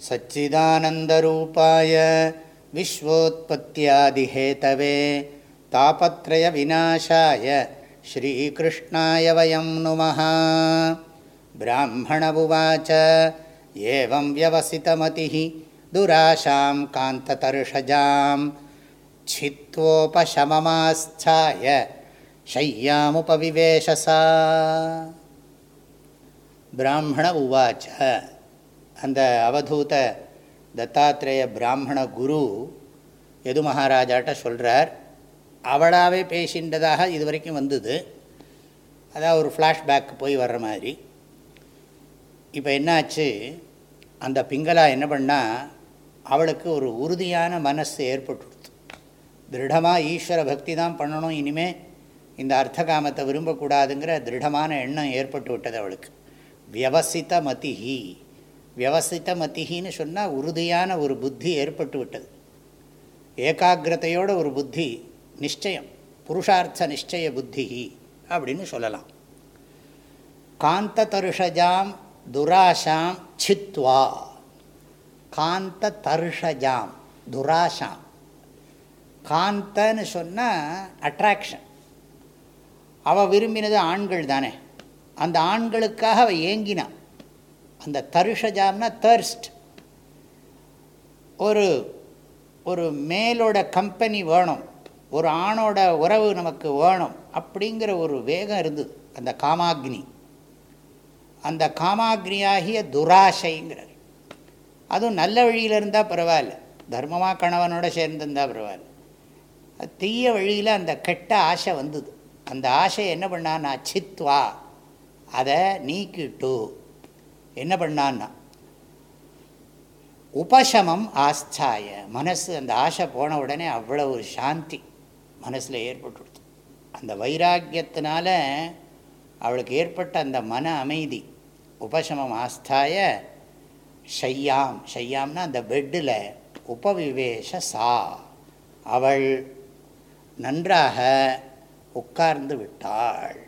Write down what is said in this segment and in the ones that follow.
सच्चिदानन्दरूपाय विश्वोत्पत्यादिहेतवे तापत्रयविनाशाय श्रीकृष्णाय वयं नुमः। ब्राह्मणमुवाच एवं व्यवसितमतिः दुराशां कान्ततर्षजां छित्वोपशममास्थाय शय्यामुपविवेशसा। ब्राह्मण उवाच। அந்த அவதூத தத்தாத்திரேய பிராமண குரு எது மகாராஜாட்ட சொல்கிறார் அவளாவே பேசின்றதாக இது வரைக்கும் வந்தது. அதாவது ஒரு ஃப்ளாஷ்பேக் போய் வர்ற மாதிரி. இப்போ என்னாச்சு? அந்த பிங்களா என்ன பண்ணால் அவளுக்கு ஒரு உறுதியான மனசு ஏற்பட்டுடுது திருடமாக ஈஸ்வர பக்தி தான் பண்ணணும் இனிமேல் இந்த அர்த்த காமத்தை விரும்பக்கூடாதுங்கிற திருடமான எண்ணம் ஏற்பட்டு விட்டது அவளுக்கு. வியவசித மதிஹி. வியவசித்த மத்திகின்னு சொன்னால் உறுதியான ஒரு புத்தி ஏற்பட்டு விட்டது ஏகாகிரதையோட ஒரு புத்தி நிச்சயம் புருஷார்த்த நிச்சய புத்தி அப்படின்னு சொல்லலாம் காந்த தருஷஜாம் துராஷாம் சித்வா காந்த தருஷஜாம் துராஷாம் காந்தன்னு சொன்னால் அட்ராக்ஷன் அவள் விரும்பினது ஆண்கள் தானே அந்த ஆண்களுக்காக அவள் ஏங்கினான் அந்த தருஷஜாம்னா தர்ஸ்ட் ஒரு ஒரு மேலோட கம்பெனி வேணும். ஒரு ஆணோட உறவு நமக்கு வேணும். அப்படிங்கிற ஒரு வேகம் இருந்தது. அந்த காமாக்னி. அந்த காமாக்னியாகிய துராசைங்கிறார். அதுவும் நல்ல வழியில் இருந்தால் பரவாயில்ல. தர்மமாக கணவனோட சேர்ந்துருந்தால் பரவாயில்ல. தீய வழியில் அந்த கெட்ட ஆசை வந்தது. அந்த ஆசை என்ன பண்ணான்னா சித்வா அதை நீக்கிட்டு என்ன பண்ணான்னா உபசமம் ஆஸ்தாய. மனசு அந்த ஆசை போன உடனே அவ்வளோ ஒரு சாந்தி மனசில் ஏற்பட்டுடுது. அந்த வைராக்கியத்தினால அவளுக்கு ஏற்பட்ட அந்த மன அமைதி உபசமம் ஆஸ்தாய ஷையாம். ஷையாம்னா அந்த பெட்டில் உபவிவேஷ சா. அவள் நன்றாக உட்கார்ந்து விட்டாள்.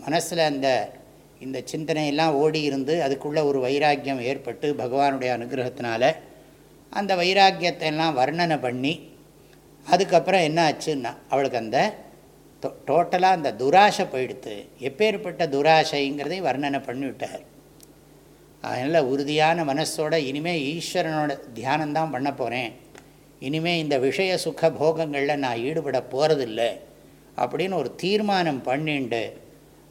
மனசில் அந்த இந்த சிந்தனையெல்லாம் ஓடி இருந்து அதுக்குள்ளே ஒரு வைராக்கியம் ஏற்பட்டு பகவானுடைய அனுகிரகத்தினால அந்த வைராக்கியத்தை எல்லாம் வர்ணனை பண்ணி அதுக்கப்புறம் என்ன ஆச்சுன்னா அவளுக்கு அந்த டோட்டலாக அந்த துராசை போயிடுத்து. எப்பேற்பட்ட துராசைங்கிறதையும் வர்ணனை பண்ணிவிட்டார். அதனால் உறுதியான மனசோட இனிமேல் ஈஸ்வரனோட தியானந்தான் பண்ண போகிறேன் இனிமேல் இந்த விஷய சுக போகங்களில் நான் ஈடுபட போகிறதில்லை அப்படின்னு ஒரு தீர்மானம் பண்ணிண்டு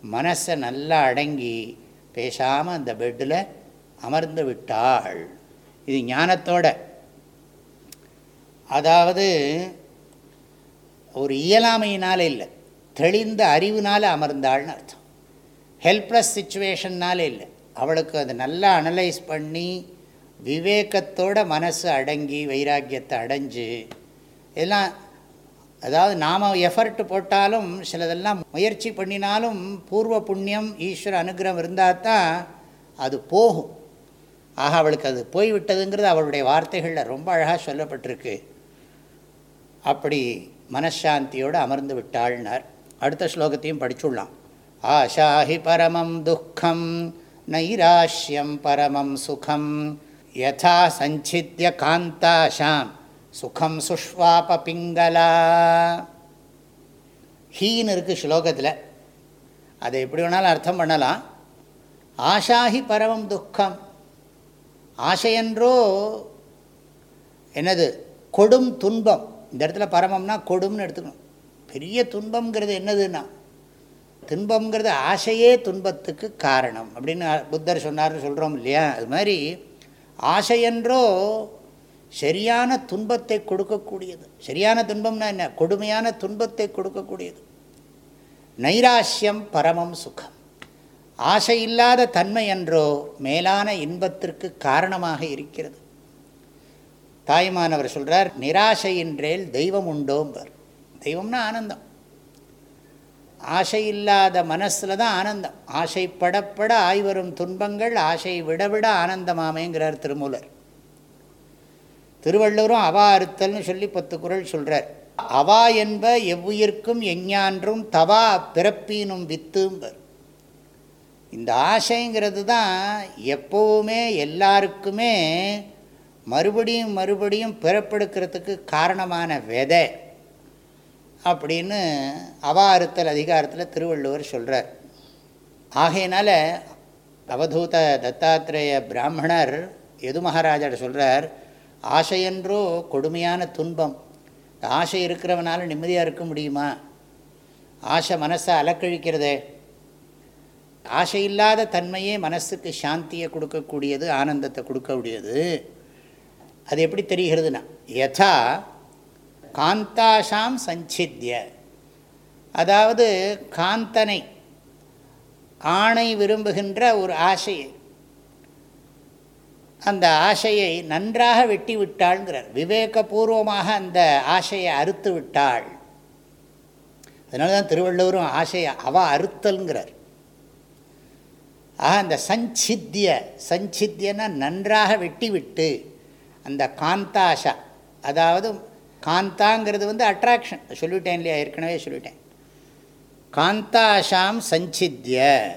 மனசை நல்லா அடங்கி பேசாமல் அந்த பெட்டில் அமர்ந்து விட்டாள். இது ஞானத்தோட. அதாவது ஒரு இயலாமையினால் இல்லை தெளிந்த அறிவுனால் அமர்ந்தாள்னு அர்த்தம். ஹெல்ப்லெஸ் சுச்சுவேஷன்னால் இல்லை அவளுக்கு அதை நல்லா அனலைஸ் பண்ணி விவேகத்தோட மனசு அடங்கி வைராக்கியத்தை அடைஞ்சு இதெல்லாம் அதாவது நாம் எஃபர்ட் போட்டாலும் சிலதெல்லாம் முயற்சி பண்ணினாலும் பூர்வ புண்ணியம் ஈஸ்வர அனுகிரகம் இருந்தால் தான் அது போகும். ஆக அவளுக்கு அது போய்விட்டதுங்கிறது அவளுடைய வார்த்தைகளில் ரொம்ப அழகாக சொல்லப்பட்டிருக்கு. அப்படி மனசாந்தியோடு அமர்ந்து விட்டாள்னார். அடுத்த ஸ்லோகத்தையும் படிச்சுடலாம். ஆஷாஹி பரமம் துக்கம் நைராஷ்யம் பரமம் சுகம் யதா சஞ்சித்ய காந்தாஷாம். சுகம் சுஷ்வாப பிங்களா. ஹீன்னு இருக்குது ஸ்லோகத்தில். அதை எப்படி வேணாலும் அர்த்தம் பண்ணலாம். ஆஷாஹி பரமம் துக்கம். ஆசையன்றோ என்னது? கொடும் துன்பம். இந்த இடத்துல பரமம்னா கொடும்னு எடுத்துக்கணும். பெரிய துன்பங்கிறது என்னதுன்னா துன்பங்கிறது ஆசையே துன்பத்துக்கு காரணம் அப்படின்னு புத்தர் சொன்னார்னு சொல்கிறோம் இல்லையா? அது மாதிரி ஆசையன்றோ சரியான துன்பத்தை கொடுக்கக்கூடியது. சரியான துன்பம்னா என்ன? கொடுமையான துன்பத்தை கொடுக்கக்கூடியது. நைராசியம் பரமம் சுகம். ஆசை இல்லாத தன்மை என்றோ மேலான இன்பத்திற்கு காரணமாக இருக்கிறது. தாய்மானவர் சொல்கிறார் நிராசையின்றேல் தெய்வம் உண்டோம்பர். தெய்வம்னா ஆனந்தம். ஆசை இல்லாத மனசில் தான் ஆனந்தம். ஆசைப்படப்பட ஆய்வரும் துன்பங்கள் ஆசை விடவிட ஆனந்தமாமேங்கிறார் திருமூலர். திருவள்ளுவரும் அவா அறுத்தல்னு சொல்லி பத்து குரல் சொல்கிறார் அவா என்ப எவ்வுயிர்க்கும் எஞ்ஞான்றும் தவா பிறப்பினும் வித்தும்பர் இந்த ஆசைங்கிறது தான் எப்போவுமே எல்லாருக்குமே மறுபடியும் மறுபடியும் பிறப்பெடுக்கிறதுக்கு காரணமான விதை அப்படின்னு அவா அறுத்தல் அதிகாரத்தில் திருவள்ளுவர் சொல்கிறார் ஆகையினால அவதூத தத்தாத்திரேய பிராமணர் எது மகாராஜாட்ட சொல்கிறார் ஆசையென்றோ கொடுமையான துன்பம். ஆசை இருக்கிறவனால நிம்மதியாக இருக்க முடியுமா? ஆசை மனசை அலக்கழிக்கிறதே. ஆசை இல்லாத தன்மையே மனசுக்கு சாந்தியை கொடுக்கக்கூடியது ஆனந்தத்தை கொடுக்கக்கூடியது. அது எப்படி தெரிகிறதுனா யதா காந்தாஷாம் சஞ்சித்ய. அதாவது காந்தனை ஆணை விரும்புகின்ற ஒரு ஆசையை அந்த ஆசையை நன்றாக வெட்டி விட்டாள்ங்கிறார் விவேகபூர்வமாக அந்த ஆசையை அறுத்து விட்டாள் அதனால தான் திருவள்ளுவரும் ஆசையை அவ அறுத்தல்ங்கிறார். ஆக அந்த சஞ்சித்திய சஞ்சித்தியன்னா நன்றாக வெட்டி விட்டு அந்த காந்தாஷா அதாவது காந்தாங்கிறது வந்து அட்ராக்ஷன் சொல்லிவிட்டேன் இல்லையா? ஏற்கனவே சொல்லிட்டேன். காந்தாஷாம் சஞ்சித்திய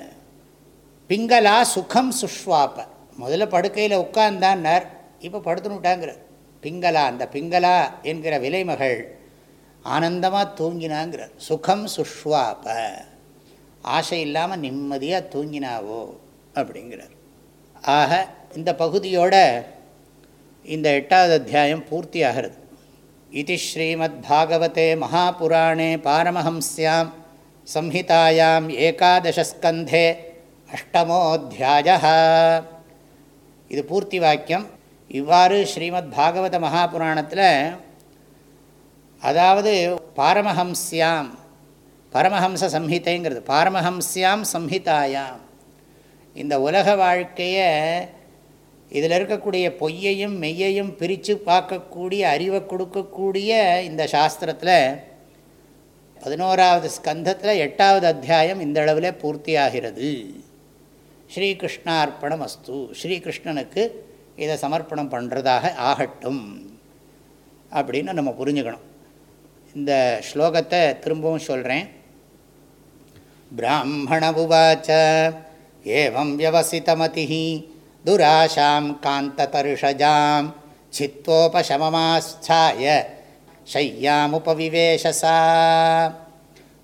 பிங்களா சுகம் சுஷ்வாப்ப முதல்ல படுக்கையில் உட்கார்ந்தான்னார் இப்போ படுத்துன்னு விட்டாங்கிறார் பிங்களா அந்த பிங்களா என்கிற விலைமகள் ஆனந்தமாக தூங்கினாங்கிறார் சுகம் சுஷ்வாப்ப ஆசை இல்லாமல் நிம்மதியாக தூங்கினாவோ அப்படிங்கிறார் ஆக இந்த பகுதியோட இந்த எட்டாவது அத்தியாயம் பூர்த்தி ஆகிறது இது ஸ்ரீமத்பாகவதே மகாபுராணே பாரமஹம்ஸ்யாம் संहितायाम् ஏகாதசஸ்கந்தே அஷ்டமோத்தியாய இது பூர்த்தி வாக்கியம். இவ்வாறு ஸ்ரீமத் பாகவத மகாபுராணத்தில் அதாவது பாரமஹம்ஸ்யாம் பரமஹம்ச சம்ஹிதைங்கிறது பாரமஹம்ஸ்யாம் சம்ஹிதாயாம். இந்த உலக வாழ்க்கையை இதில் இருக்கக்கூடிய பொய்யையும் மெய்யையும் பிரித்து பார்க்கக்கூடிய அறிவை கொடுக்கக்கூடிய இந்த சாஸ்திரத்தில் பதினோராவது ஸ்கந்தத்தில் எட்டாவது அத்தியாயம் இந்த அளவில் பூர்த்தியாகிறது. ஸ்ரீகிருஷ்ணார்ப்பணம் அஸ்து ஸ்ரீகிருஷ்ணனுக்கு இதை சமர்ப்பணம் பண்ணுறதாக ஆகட்டும் அப்படின்னு நம்ம புரிஞ்சுக்கணும் இந்த ஸ்லோகத்தை திரும்பவும் சொல்கிறேன் பிராமண உவாச்ச ஏவம் வியவசிதமதி துராஷாம் காந்ததர்ஷஜாம் சித்தோபசமமாஸ்தாய शय्यामुपविवेशसा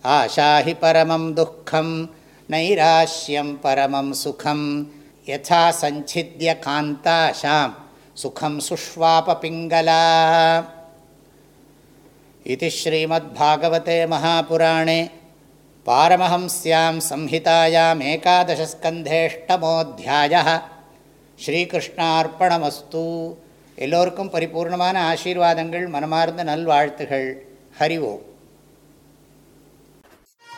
आशा हि परमं दुःखं நைராஷ்யம் பரமம் சுகம் யதா சஞ்சித்ய காந்தாஷாம் சுகம் சுஷ்வாப பிங்களா இது ஸ்ரீமத்பாகவதே மகாபுராணே பாரமஹம்ஸ்யாம் சம்ஹிதாயாம் ஏகாதசஸ்கந்தேஷ்டமோத்தியாய ஸ்ரீகிருஷ்ணார்ப்பணமஸ்து எல்லோருக்கும் பரிபூர்ணமான ஆசீர்வாதங்கள் மனமார்ந்த நல்வாழ்த்துகள். ஹரி ஓம்.